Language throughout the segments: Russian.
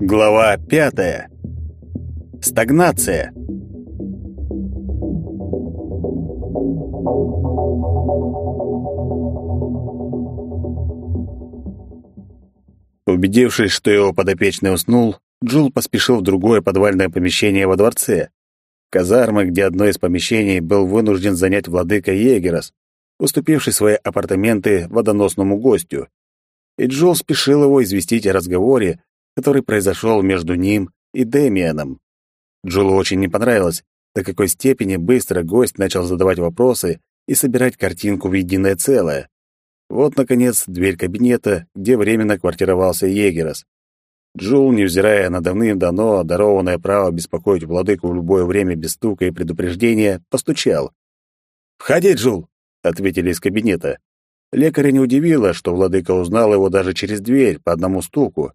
Глава пятая. Стагнация. Убедившись, что его подопечный уснул, Джул поспешил в другое подвальное помещение во дворце. Казармы, где одно из помещений был вынужден занять владыка Егерос, уступивший свои апартаменты водоносному гостю. И Джул спешил его известить о разговоре, который произошел между ним и Демианом. Джулу очень не понравилось, до какой степени быстро гость начал задавать вопросы и собирать картинку в единое целое. Вот, наконец, дверь кабинета, где временно квартировался Егерос. Джул, невзирая на давным-давно дарованное право беспокоить владыку в любое время без стука и предупреждения, постучал. «Входи, Джул!» — ответили из кабинета. Лекаря не удивило, что владыка узнал его даже через дверь по одному стуку.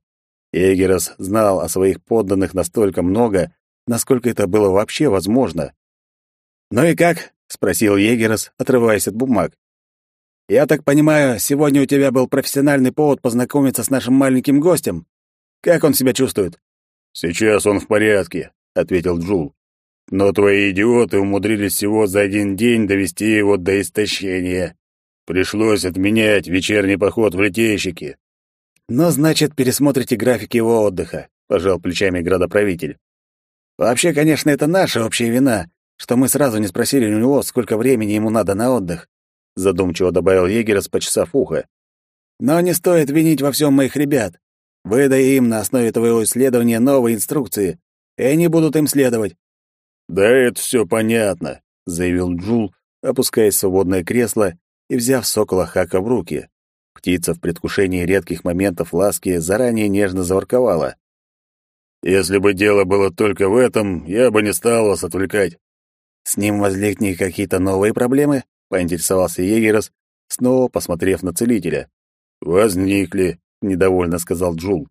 Егерос знал о своих подданных настолько много, насколько это было вообще возможно. «Ну и как?» — спросил Егерос, отрываясь от бумаг. «Я так понимаю, сегодня у тебя был профессиональный повод познакомиться с нашим маленьким гостем. Как он себя чувствует?» «Сейчас он в порядке», — ответил Джул. «Но твои идиоты умудрились всего за один день довести его до истощения. Пришлось отменять вечерний поход в летейщики». «Ну, значит, пересмотрите график его отдыха», — пожал плечами градоправитель. «Вообще, конечно, это наша общая вина, что мы сразу не спросили у него, сколько времени ему надо на отдых задумчиво добавил егерь, почесав ухо. Но не стоит винить во всем моих ребят. Выдай им на основе твоего исследования новые инструкции, и они будут им следовать. Да это все понятно, заявил Джул, опускаясь в свободное кресло и взяв сокола Хака в руки. Птица в предвкушении редких моментов ласки заранее нежно заворковала. Если бы дело было только в этом, я бы не стал вас отвлекать. С ним возникли какие-то новые проблемы? поинтересовался Егерос, снова посмотрев на целителя. «Возникли», — недовольно сказал Джул.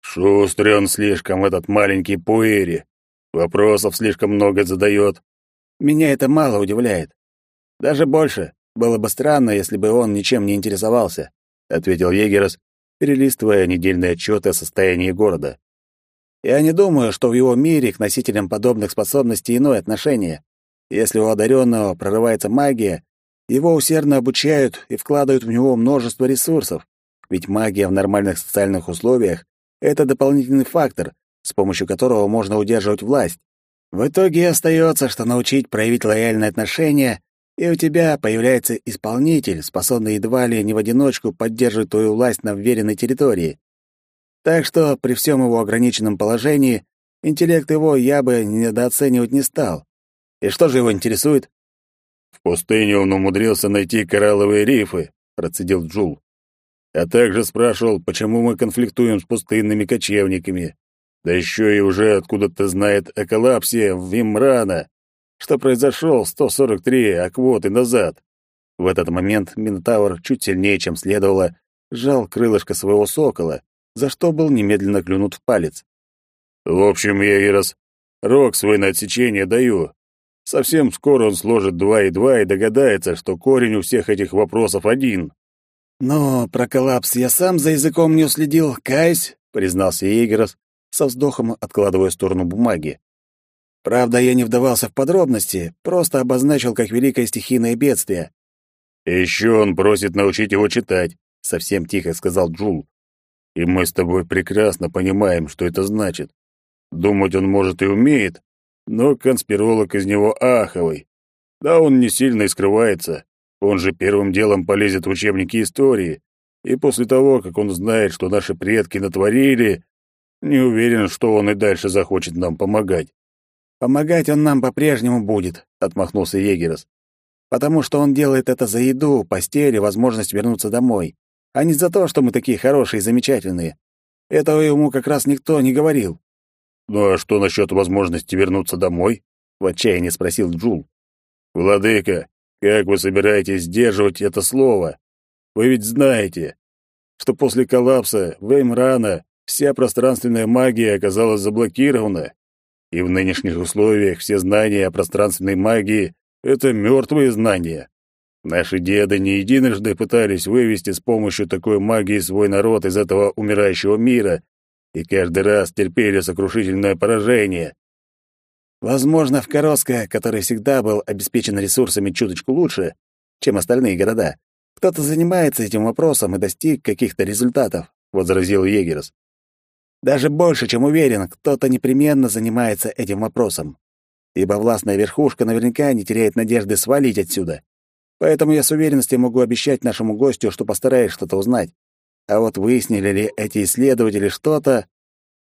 «Шустрый он слишком, этот маленький Пуэри. Вопросов слишком много задает». «Меня это мало удивляет. Даже больше. Было бы странно, если бы он ничем не интересовался», — ответил Егерос, перелистывая недельные отчеты о состоянии города. «Я не думаю, что в его мире к носителям подобных способностей иное отношение. Если у одаренного прорывается магия, его усердно обучают и вкладывают в него множество ресурсов, ведь магия в нормальных социальных условиях — это дополнительный фактор, с помощью которого можно удерживать власть. В итоге остается, что научить проявить лояльное отношение, и у тебя появляется исполнитель, способный едва ли не в одиночку поддерживать твою власть на вверенной территории. Так что при всем его ограниченном положении интеллект его я бы недооценивать не стал. И что же его интересует? В пустыне он умудрился найти коралловые рифы, процедил Джул. А также спрашивал, почему мы конфликтуем с пустынными кочевниками. Да еще и уже откуда-то знает о коллапсе в Вимрана, что произошел 143 аквоты назад. В этот момент Минотавр чуть сильнее, чем следовало, сжал крылышко своего сокола, за что был немедленно клюнут в палец. «В общем, я и раз рог свой на отсечение даю, Совсем скоро он сложит два и два и догадается, что корень у всех этих вопросов один. «Но про коллапс я сам за языком не уследил, каюсь», — признался Егерос, со вздохом откладывая сторону бумаги. «Правда, я не вдавался в подробности, просто обозначил как великое стихийное бедствие». «Еще он просит научить его читать», — совсем тихо сказал Джул. «И мы с тобой прекрасно понимаем, что это значит. Думать он, может, и умеет, но конспиролог из него аховый. Да он не сильно и скрывается. Он же первым делом полезет в учебники истории. И после того, как он знает, что наши предки натворили, не уверен, что он и дальше захочет нам помогать. «Помогать он нам по-прежнему будет», — отмахнулся Егерос. «Потому что он делает это за еду, постель и возможность вернуться домой, а не за то, что мы такие хорошие и замечательные. Этого ему как раз никто не говорил. «Ну а что насчет возможности вернуться домой?» — в отчаянии спросил Джул. «Владыка, как вы собираетесь сдерживать это слово? Вы ведь знаете, что после коллапса Веймрана вся пространственная магия оказалась заблокирована, и в нынешних условиях все знания о пространственной магии — это мертвые знания. Наши деды не единожды пытались вывести с помощью такой магии свой народ из этого умирающего мира, и каждый раз терпели сокрушительное поражение. Возможно, в Короско, который всегда был обеспечен ресурсами чуточку лучше, чем остальные города, кто-то занимается этим вопросом и достиг каких-то результатов, возразил Егерс. Даже больше, чем уверен, кто-то непременно занимается этим вопросом. Ибо властная верхушка наверняка не теряет надежды свалить отсюда. Поэтому я с уверенностью могу обещать нашему гостю, что постараюсь что-то узнать. А вот выяснили ли эти исследователи что-то...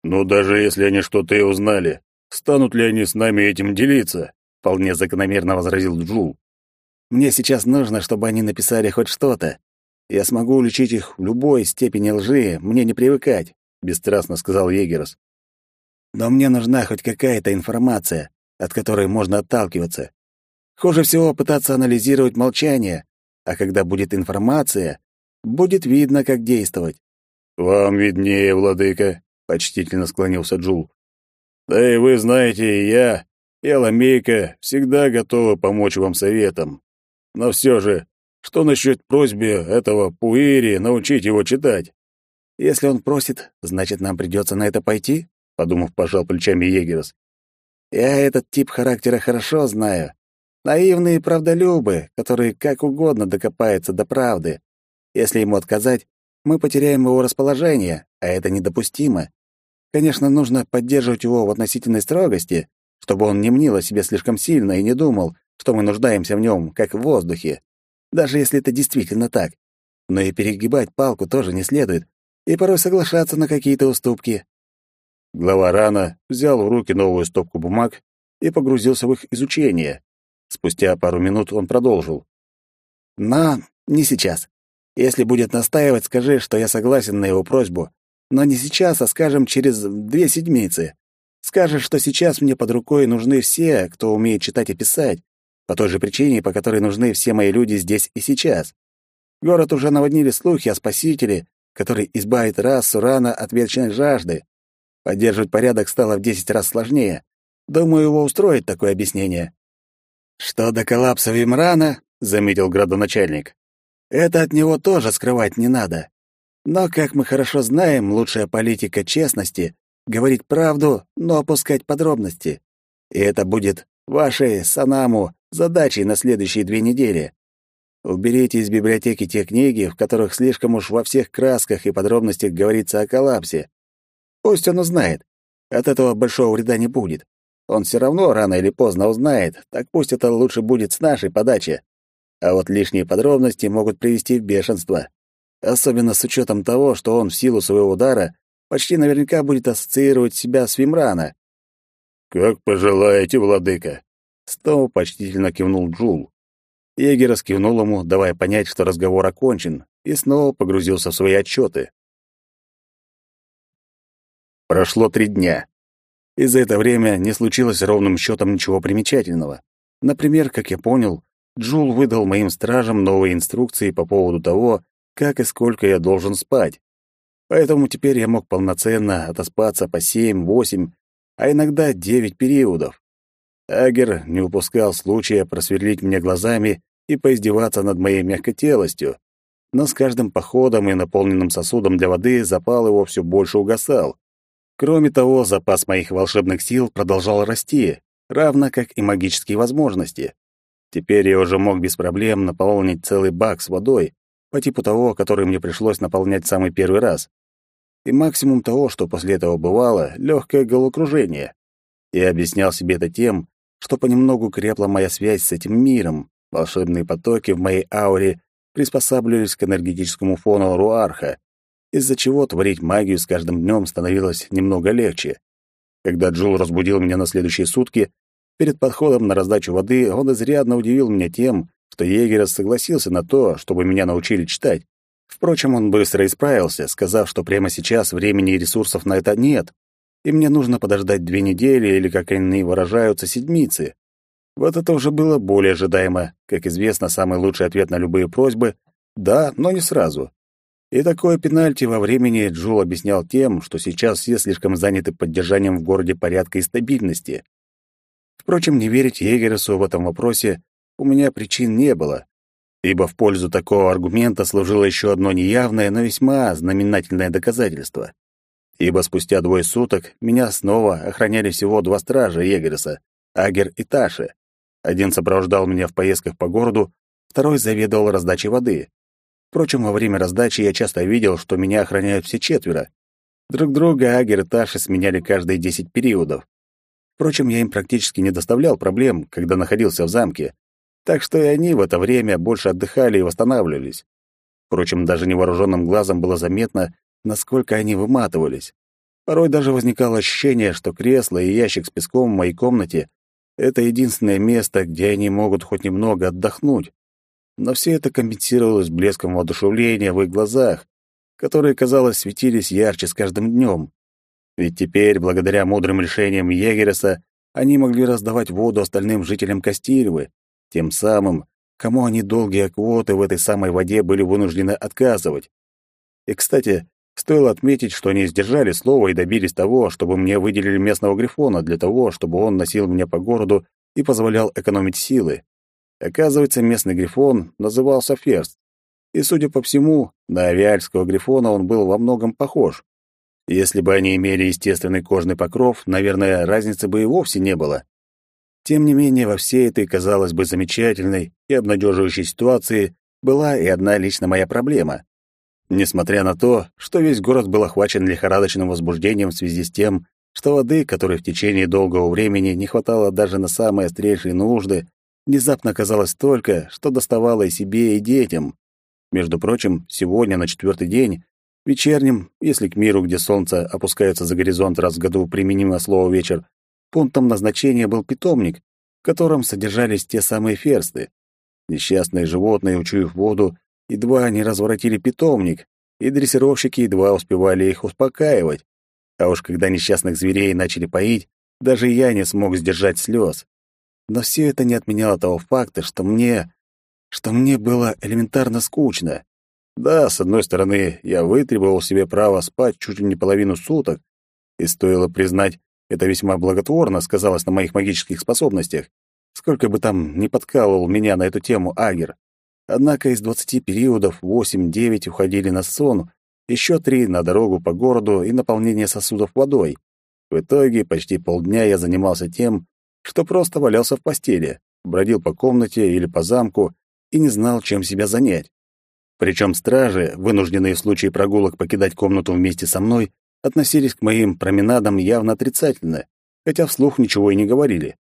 Ну, даже если они что-то и узнали, станут ли они с нами этим делиться? Вполне закономерно возразил Джул. Мне сейчас нужно, чтобы они написали хоть что-то. Я смогу уличить их в любой степени лжи, мне не привыкать, бесстрастно сказал Егерос. Но мне нужна хоть какая-то информация, от которой можно отталкиваться. Хуже всего пытаться анализировать молчание, а когда будет информация, будет видно, как действовать. «Вам виднее, владыка», — почтительно склонился Джул. «Да и вы знаете, и я, и Аламейка всегда готовы помочь вам советом. Но все же, что насчет просьбе этого Пуири научить его читать?» «Если он просит, значит, нам придется на это пойти?» — подумав, пожал плечами Егерос. «Я этот тип характера хорошо знаю. Наивные правдолюбы, которые как угодно докопаются до правды. Если ему отказать, мы потеряем его расположение, а это недопустимо. Конечно, нужно поддерживать его в относительной строгости, чтобы он не мнил о себе слишком сильно и не думал, что мы нуждаемся в нем, как в воздухе. Даже если это действительно так. Но и перегибать палку тоже не следует, и порой соглашаться на какие-то уступки. Глава рана взял в руки новую стопку бумаг и погрузился в их изучение. Спустя пару минут он продолжил. «Но не сейчас. Если будет настаивать, скажи, что я согласен на его просьбу. Но не сейчас, а, скажем, через две седмицы. Скажешь, что сейчас мне под рукой нужны все, кто умеет читать и писать, по той же причине, по которой нужны все мои люди здесь и сейчас. Город уже наводнили слухи о спасителе, который избавит расу рано от вечной жажды. Поддерживать порядок стало в десять раз сложнее. Думаю, его устроит такое объяснение. «Что до коллапса Вимрана», — заметил градоначальник, — «это от него тоже скрывать не надо. Но, как мы хорошо знаем, лучшая политика честности — говорить правду, но опускать подробности. И это будет вашей, Санаму, задачей на следующие две недели. Уберите из библиотеки те книги, в которых слишком уж во всех красках и подробностях говорится о коллапсе. Пусть он узнает. От этого большого вреда не будет. Он все равно рано или поздно узнает, так пусть это лучше будет с нашей подачи. А вот лишние подробности могут привести в бешенство. Особенно с учетом того, что он в силу своего удара почти наверняка будет ассоциировать себя с Вимрана. «Как пожелаете, владыка!» Снова почтительно кивнул Джул. Егер раскивнул ему, давая понять, что разговор окончен, и снова погрузился в свои отчеты. Прошло три дня и за это время не случилось ровным счетом ничего примечательного. Например, как я понял, Джул выдал моим стражам новые инструкции по поводу того, как и сколько я должен спать. Поэтому теперь я мог полноценно отоспаться по семь, восемь, а иногда девять периодов. Агер не упускал случая просверлить мне глазами и поиздеваться над моей мягкотелостью. Но с каждым походом и наполненным сосудом для воды запал его все больше угасал. Кроме того, запас моих волшебных сил продолжал расти, равно как и магические возможности. Теперь я уже мог без проблем наполнить целый бак с водой, по типу того, который мне пришлось наполнять самый первый раз. И максимум того, что после этого бывало, легкое головокружение. Я объяснял себе это тем, что понемногу крепла моя связь с этим миром. Волшебные потоки в моей ауре приспосабливались к энергетическому фону Руарха, из-за чего творить магию с каждым днем становилось немного легче. Когда Джул разбудил меня на следующие сутки, перед подходом на раздачу воды он изрядно удивил меня тем, что егерь согласился на то, чтобы меня научили читать. Впрочем, он быстро исправился, сказав, что прямо сейчас времени и ресурсов на это нет, и мне нужно подождать две недели или, как они выражаются, седмицы. Вот это уже было более ожидаемо. Как известно, самый лучший ответ на любые просьбы — да, но не сразу. И такое пенальти во времени Джул объяснял тем, что сейчас все слишком заняты поддержанием в городе порядка и стабильности. Впрочем, не верить Егересу в этом вопросе у меня причин не было, ибо в пользу такого аргумента служило еще одно неявное, но весьма знаменательное доказательство. Ибо спустя двое суток меня снова охраняли всего два стража Егереса — Агер и Таши. Один сопровождал меня в поездках по городу, второй заведовал раздачей воды. Впрочем, во время раздачи я часто видел, что меня охраняют все четверо. Друг друга Агер и Таши сменяли каждые десять периодов. Впрочем, я им практически не доставлял проблем, когда находился в замке, так что и они в это время больше отдыхали и восстанавливались. Впрочем, даже невооруженным глазом было заметно, насколько они выматывались. Порой даже возникало ощущение, что кресло и ящик с песком в моей комнате — это единственное место, где они могут хоть немного отдохнуть. Но все это компенсировалось блеском воодушевления в их глазах, которые, казалось, светились ярче с каждым днем. Ведь теперь, благодаря мудрым решениям Егереса, они могли раздавать воду остальным жителям Кастильвы, тем самым, кому они долгие квоты в этой самой воде были вынуждены отказывать. И, кстати, стоило отметить, что они сдержали слово и добились того, чтобы мне выделили местного грифона для того, чтобы он носил меня по городу и позволял экономить силы. Оказывается, местный грифон назывался Ферст. И, судя по всему, на авиальского грифона он был во многом похож. Если бы они имели естественный кожный покров, наверное, разницы бы и вовсе не было. Тем не менее, во всей этой, казалось бы, замечательной и обнадеживающей ситуации была и одна лично моя проблема. Несмотря на то, что весь город был охвачен лихорадочным возбуждением в связи с тем, что воды, которой в течение долгого времени не хватало даже на самые острейшие нужды, внезапно оказалось столько, что доставало и себе, и детям. Между прочим, сегодня, на четвертый день, Вечерним, если к миру, где солнце опускается за горизонт раз в году, применимо слово «вечер», пунктом назначения был питомник, в котором содержались те самые ферсты. Несчастные животные, учуяв воду, едва не разворотили питомник, и дрессировщики едва успевали их успокаивать. А уж когда несчастных зверей начали поить, даже я не смог сдержать слез. Но все это не отменяло того факта, что мне... что мне было элементарно скучно. Да, с одной стороны, я вытребовал себе право спать чуть ли не половину суток, и стоило признать, это весьма благотворно сказалось на моих магических способностях, сколько бы там ни подкалывал меня на эту тему Агер. Однако из двадцати периодов восемь-девять уходили на сон, еще три — на дорогу по городу и наполнение сосудов водой. В итоге почти полдня я занимался тем, что просто валялся в постели, бродил по комнате или по замку и не знал, чем себя занять. Причем стражи, вынужденные в случае прогулок покидать комнату вместе со мной, относились к моим променадам явно отрицательно, хотя вслух ничего и не говорили.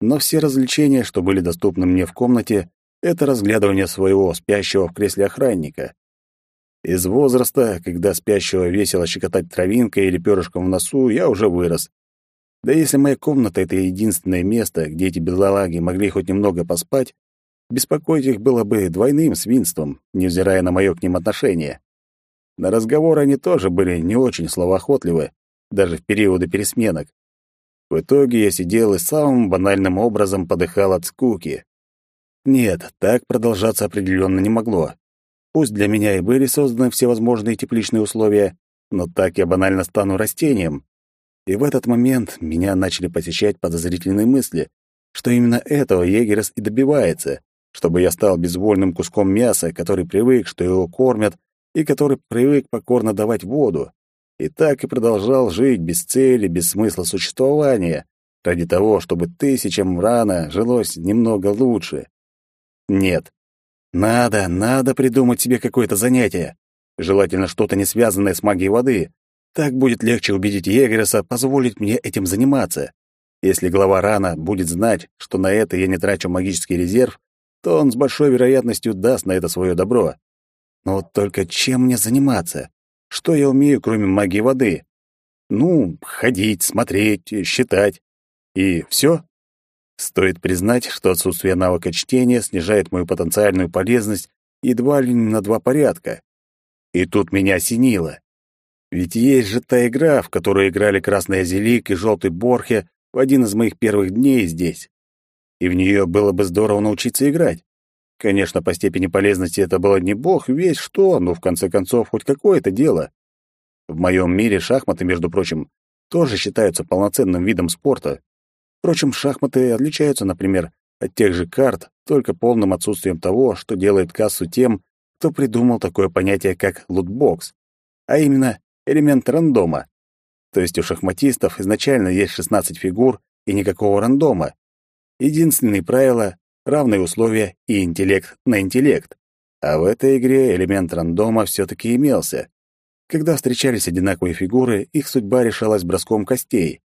Но все развлечения, что были доступны мне в комнате, это разглядывание своего спящего в кресле охранника. Из возраста, когда спящего весело щекотать травинкой или перышком в носу, я уже вырос. Да если моя комната — это единственное место, где эти бедолаги могли хоть немного поспать, Беспокоить их было бы двойным свинством, невзирая на мое к ним отношение. На разговоры они тоже были не очень словоохотливы, даже в периоды пересменок. В итоге я сидел и самым банальным образом подыхал от скуки. Нет, так продолжаться определенно не могло. Пусть для меня и были созданы всевозможные тепличные условия, но так я банально стану растением. И в этот момент меня начали посещать подозрительные мысли, что именно этого Егерес и добивается чтобы я стал безвольным куском мяса, который привык, что его кормят, и который привык покорно давать воду. И так и продолжал жить без цели, без смысла существования, ради того, чтобы тысячам рано жилось немного лучше. Нет. Надо, надо придумать себе какое-то занятие. Желательно что-то не связанное с магией воды. Так будет легче убедить Егреса позволить мне этим заниматься. Если глава рана будет знать, что на это я не трачу магический резерв, то он с большой вероятностью даст на это свое добро. Но вот только чем мне заниматься? Что я умею, кроме магии воды? Ну, ходить, смотреть, считать. И все? Стоит признать, что отсутствие навыка чтения снижает мою потенциальную полезность едва ли не на два порядка. И тут меня осенило. Ведь есть же та игра, в которую играли Красный Азелик и Желтый Борхе в один из моих первых дней здесь и в нее было бы здорово научиться играть. Конечно, по степени полезности это было не бог весь что, но в конце концов хоть какое-то дело. В моем мире шахматы, между прочим, тоже считаются полноценным видом спорта. Впрочем, шахматы отличаются, например, от тех же карт, только полным отсутствием того, что делает кассу тем, кто придумал такое понятие, как лутбокс, а именно элемент рандома. То есть у шахматистов изначально есть 16 фигур и никакого рандома. Единственные правила — равные условия и интеллект на интеллект. А в этой игре элемент рандома все-таки имелся. Когда встречались одинаковые фигуры, их судьба решалась броском костей.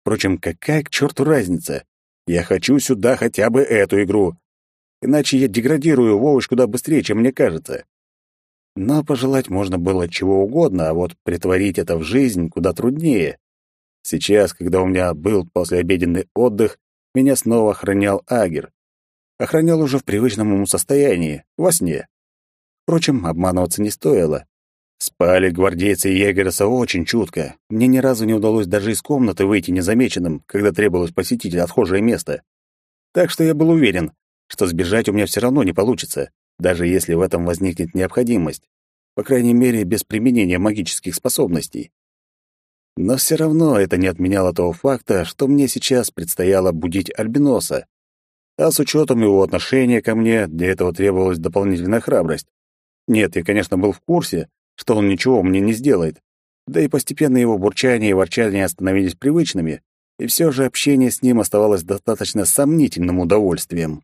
Впрочем, какая к черту разница? Я хочу сюда хотя бы эту игру. Иначе я деградирую Вовыч куда быстрее, чем мне кажется. Но пожелать можно было чего угодно, а вот притворить это в жизнь куда труднее. Сейчас, когда у меня был послеобеденный отдых, меня снова охранял Агер. Охранял уже в привычном ему состоянии, во сне. Впрочем, обманываться не стоило. Спали гвардейцы Егереса очень чутко. Мне ни разу не удалось даже из комнаты выйти незамеченным, когда требовалось посетить отхожее место. Так что я был уверен, что сбежать у меня все равно не получится, даже если в этом возникнет необходимость. По крайней мере, без применения магических способностей. Но все равно это не отменяло того факта, что мне сейчас предстояло будить Альбиноса. А с учетом его отношения ко мне, для этого требовалась дополнительная храбрость. Нет, я, конечно, был в курсе, что он ничего мне не сделает. Да и постепенно его бурчание и ворчание становились привычными, и все же общение с ним оставалось достаточно сомнительным удовольствием.